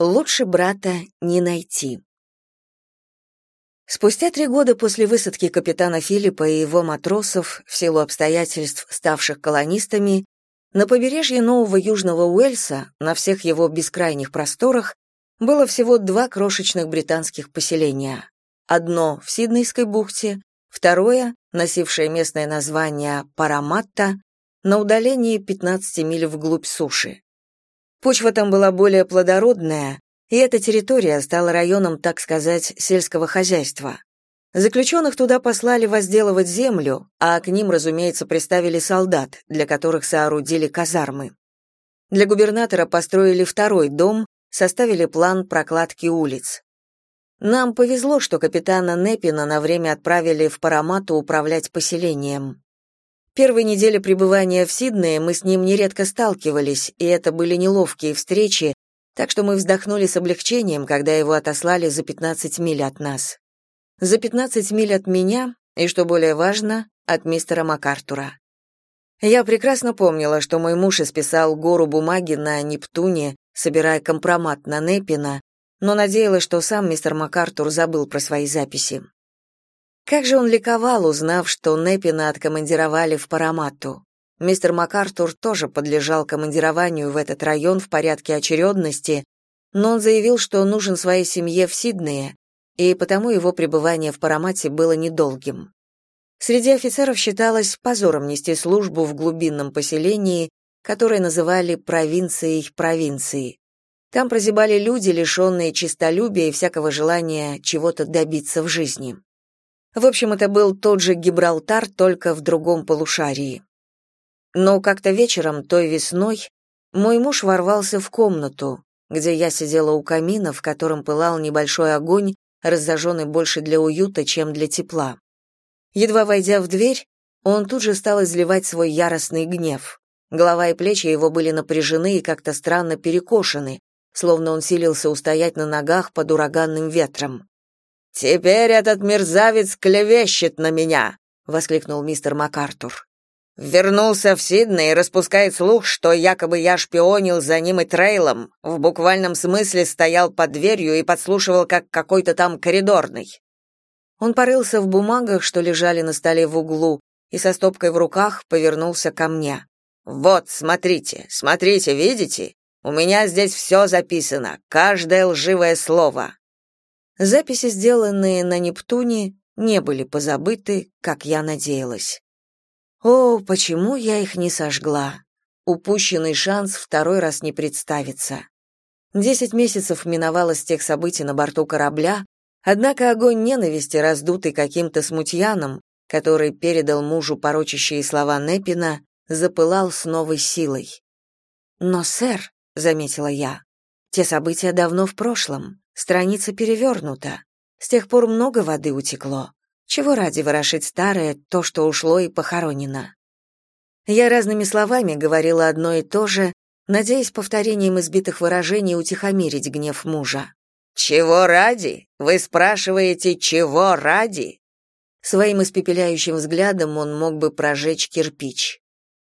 Лучше брата не найти. Спустя три года после высадки капитана Филиппа и его матросов, в силу обстоятельств, ставших колонистами, на побережье Нового Южного Уэльса, на всех его бескрайних просторах, было всего два крошечных британских поселения. Одно в Сиднейской бухте, второе, носившее местное название Параматта, на удалении 15 миль вглубь суши. Почва там была более плодородная, и эта территория стала районом, так сказать, сельского хозяйства. Заключенных туда послали возделывать землю, а к ним, разумеется, приставили солдат, для которых соорудили казармы. Для губернатора построили второй дом, составили план прокладки улиц. Нам повезло, что капитана Непина на время отправили в Парамату управлять поселением. Первые недели пребывания в Сиднее мы с ним нередко сталкивались, и это были неловкие встречи, так что мы вздохнули с облегчением, когда его отослали за 15 миль от нас. За 15 миль от меня, и, что более важно, от мистера МакАртура. Я прекрасно помнила, что мой муж исписал гору бумаги на Нептуне, собирая компромат на Непина, но надеялась, что сам мистер МакАртур забыл про свои записи. Как же он ликовал, узнав, что Непина откомандировали в Парамату. Мистер МакАртур тоже подлежал командированию в этот район в порядке очередности, но он заявил, что нужен своей семье в Сиднее, и потому его пребывание в Парамате было недолгим. Среди офицеров считалось позором нести службу в глубинном поселении, которое называли провинцией провинции. Там прозябали люди, лишенные честолюбия и всякого желания чего-то добиться в жизни. В общем, это был тот же Гибралтар, только в другом полушарии. Но как-то вечером той весной мой муж ворвался в комнату, где я сидела у камина, в котором пылал небольшой огонь, разожженный больше для уюта, чем для тепла. Едва войдя в дверь, он тут же стал изливать свой яростный гнев. Голова и плечи его были напряжены и как-то странно перекошены, словно он силился устоять на ногах под ураганным ветром. «Теперь этот мерзавец клевещет на меня!» — воскликнул мистер МакАртур. «Вернулся в Сидней и распускает слух, что якобы я шпионил за ним и Трейлом, в буквальном смысле стоял под дверью и подслушивал как какой-то там коридорный». Он порылся в бумагах, что лежали на столе в углу, и со стопкой в руках повернулся ко мне. «Вот, смотрите, смотрите, видите? У меня здесь все записано, каждое лживое слово. Записи, сделанные на Нептуне, не были позабыты, как я надеялась. О, почему я их не сожгла? Упущенный шанс второй раз не представится. Десять месяцев миновало с тех событий на борту корабля, однако огонь ненависти, раздутый каким-то смутьяном, который передал мужу порочащие слова Непина, запылал с новой силой. «Но, сэр», — заметила я, — «те события давно в прошлом. Страница перевернута. С тех пор много воды утекло. Чего ради ворошить старое, то, что ушло и похоронено? Я разными словами говорила одно и то же, надеясь повторением избитых выражений утихомирить гнев мужа. «Чего ради? Вы спрашиваете, чего ради?» Своим испепеляющим взглядом он мог бы прожечь кирпич.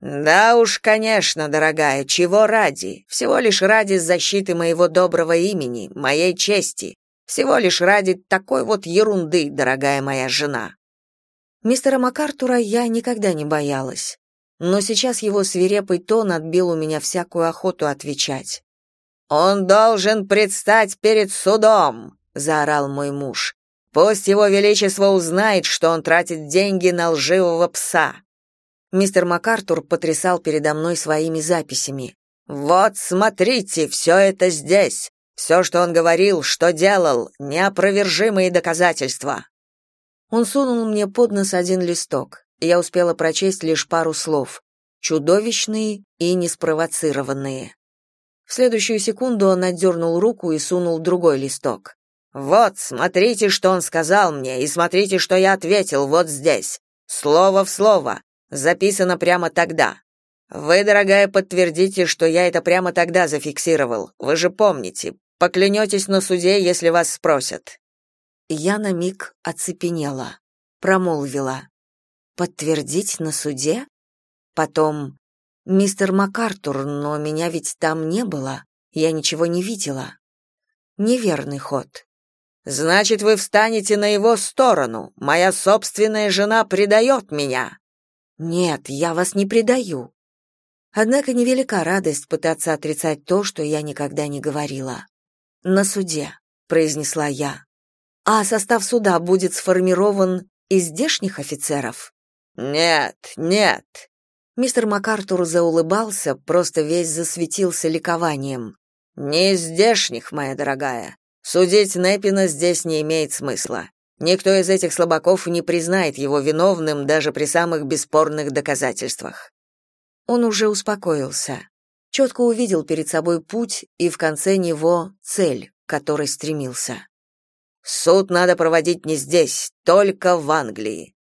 Да уж, конечно, дорогая, чего ради? Всего лишь ради защиты моего доброго имени, моей чести. Всего лишь ради такой вот ерунды, дорогая моя жена. Мистера МакАртура я никогда не боялась, но сейчас его свирепый тон отбил у меня всякую охоту отвечать. Он должен предстать перед судом, заорал мой муж. Пусть его величество узнает, что он тратит деньги на лживого пса. Мистер МакАртур потрясал передо мной своими записями. «Вот, смотрите, все это здесь. Все, что он говорил, что делал, неопровержимые доказательства». Он сунул мне под нос один листок. Я успела прочесть лишь пару слов. Чудовищные и неспровоцированные. В следующую секунду он отдернул руку и сунул другой листок. «Вот, смотрите, что он сказал мне, и смотрите, что я ответил вот здесь. Слово в слово. Записано прямо тогда. Вы, дорогая, подтвердите, что я это прямо тогда зафиксировал. Вы же помните. Поклянетесь на суде, если вас спросят. Я на миг оцепенела, промолвила: "Подтвердить на суде?" Потом: "Мистер МакАртур, но меня ведь там не было. Я ничего не видела". Неверный ход. Значит, вы встанете на его сторону. Моя собственная жена предает меня. Нет, я вас не предаю. Однако невелика радость пытаться отрицать то, что я никогда не говорила. На суде, произнесла я. А состав суда будет сформирован из здешних офицеров? Нет, нет. Мистер МакАртур заулыбался, просто весь засветился ликованием. Не из здешних, моя дорогая. Судить Непина здесь не имеет смысла. Никто из этих слабаков не признает его виновным даже при самых бесспорных доказательствах. Он уже успокоился. Четко увидел перед собой путь и в конце него цель, к которой стремился. Суд надо проводить не здесь, только в Англии.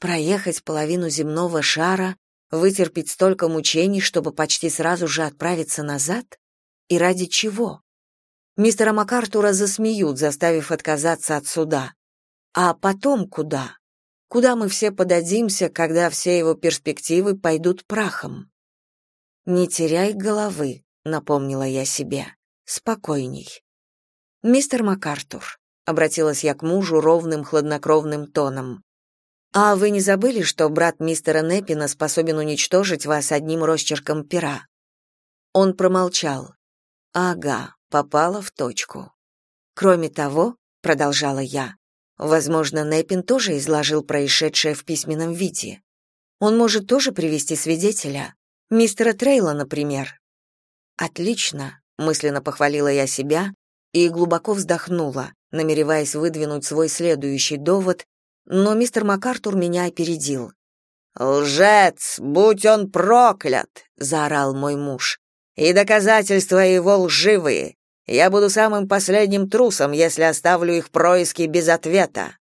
Проехать половину земного шара, вытерпеть столько мучений, чтобы почти сразу же отправиться назад? И ради чего? Мистера МакАртура засмеют, заставив отказаться от суда. А потом куда? Куда мы все подадимся, когда все его перспективы пойдут прахом? Не теряй головы, напомнила я себе. Спокойней. Мистер МакАртур, обратилась я к мужу ровным хладнокровным тоном. А вы не забыли, что брат мистера Неппина способен уничтожить вас одним росчерком пера? Он промолчал. Ага, попала в точку. Кроме того, продолжала я, возможно, Неппин тоже изложил происшедшее в письменном виде. Он может тоже привести свидетеля, мистера Трейла, например. Отлично, мысленно похвалила я себя и глубоко вздохнула, намереваясь выдвинуть свой следующий довод, но мистер МакАртур меня опередил. «Лжец, будь он проклят!» — заорал мой муж. «И доказательства его лживые. Я буду самым последним трусом, если оставлю их происки без ответа.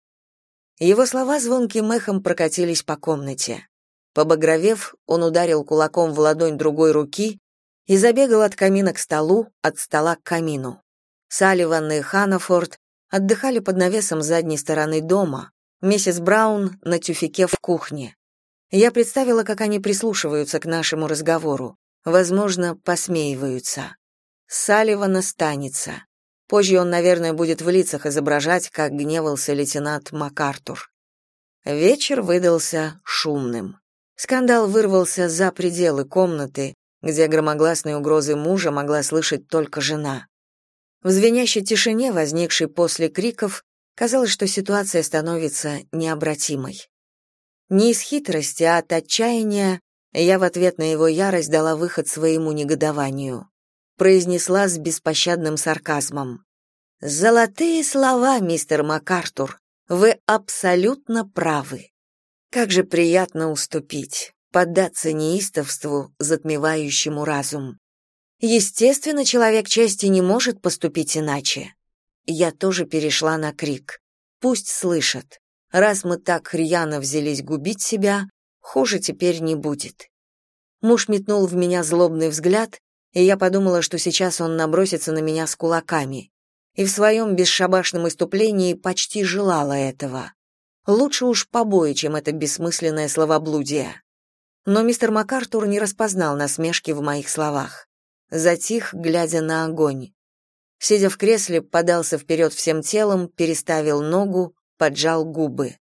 Его слова звонким эхом прокатились по комнате. Побагровев, он ударил кулаком в ладонь другой руки и забегал от камина к столу, от стола к камину. Салливан и Ханафорд отдыхали под навесом задней стороны дома, миссис Браун на тюфике в кухне. Я представила, как они прислушиваются к нашему разговору, возможно, посмеиваются. Салливан станется. Позже он, наверное, будет в лицах изображать, как гневался лейтенант МакАртур. Вечер выдался шумным. Скандал вырвался за пределы комнаты, где громогласные угрозы мужа могла слышать только жена. В звенящей тишине, возникшей после криков, казалось, что ситуация становится необратимой. Не из хитрости, а от отчаяния я в ответ на его ярость дала выход своему негодованию произнесла с беспощадным сарказмом. «Золотые слова, мистер МакАртур. Вы абсолютно правы. Как же приятно уступить, поддаться неистовству, затмевающему разум. Естественно, человек чести не может поступить иначе. Я тоже перешла на крик. Пусть слышат. Раз мы так рьяно взялись губить себя, хуже теперь не будет. Муж метнул в меня злобный взгляд, и я подумала, что сейчас он набросится на меня с кулаками. И в своем бесшабашном иступлении почти желала этого. Лучше уж побои, чем это бессмысленное словоблудие. Но мистер МакАртур не распознал насмешки в моих словах. Затих, глядя на огонь. Сидя в кресле, подался вперед всем телом, переставил ногу, поджал губы.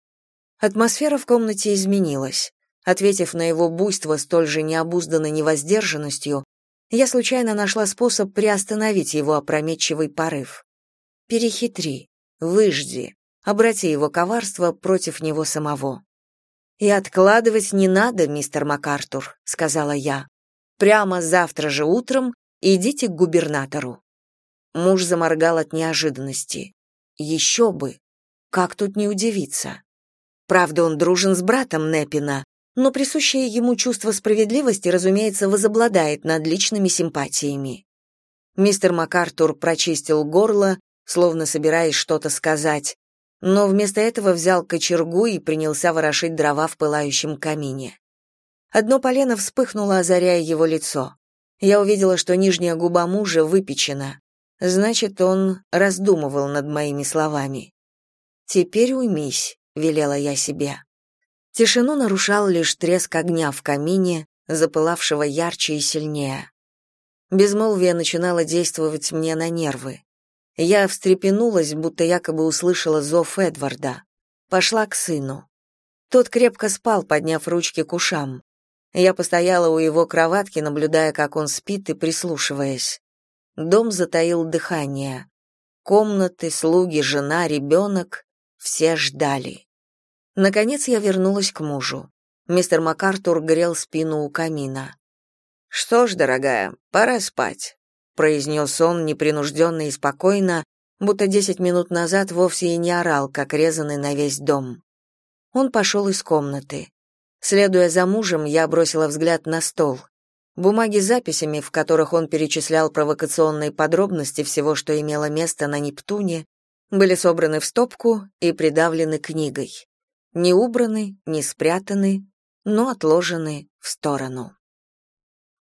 Атмосфера в комнате изменилась. Ответив на его буйство столь же необузданной невоздержанностью, я случайно нашла способ приостановить его опрометчивый порыв. Перехитри, выжди, обрати его коварство против него самого. «И откладывать не надо, мистер МакАртур», — сказала я. «Прямо завтра же утром идите к губернатору». Муж заморгал от неожиданности. «Еще бы! Как тут не удивиться?» Правда, он дружен с братом Непина, но присущее ему чувство справедливости, разумеется, возобладает над личными симпатиями. Мистер МакАртур прочистил горло, словно собираясь что-то сказать, но вместо этого взял кочергу и принялся ворошить дрова в пылающем камине. Одно полено вспыхнуло, озаряя его лицо. Я увидела, что нижняя губа мужа выпечена. Значит, он раздумывал над моими словами. «Теперь уймись», — велела я себе. Тишину нарушал лишь треск огня в камине, запылавшего ярче и сильнее. Безмолвие начинало действовать мне на нервы. Я встрепенулась, будто якобы услышала зов Эдварда. Пошла к сыну. Тот крепко спал, подняв ручки к ушам. Я постояла у его кроватки, наблюдая, как он спит и прислушиваясь. Дом затаил дыхание. Комнаты, слуги, жена, ребенок — все ждали. Наконец я вернулась к мужу. Мистер МакАртур грел спину у камина. «Что ж, дорогая, пора спать», — произнес он непринужденно и спокойно, будто десять минут назад вовсе и не орал, как резанный на весь дом. Он пошел из комнаты. Следуя за мужем, я бросила взгляд на стол. Бумаги с записями, в которых он перечислял провокационные подробности всего, что имело место на Нептуне, были собраны в стопку и придавлены книгой. Не убраны, не спрятаны, но отложены в сторону.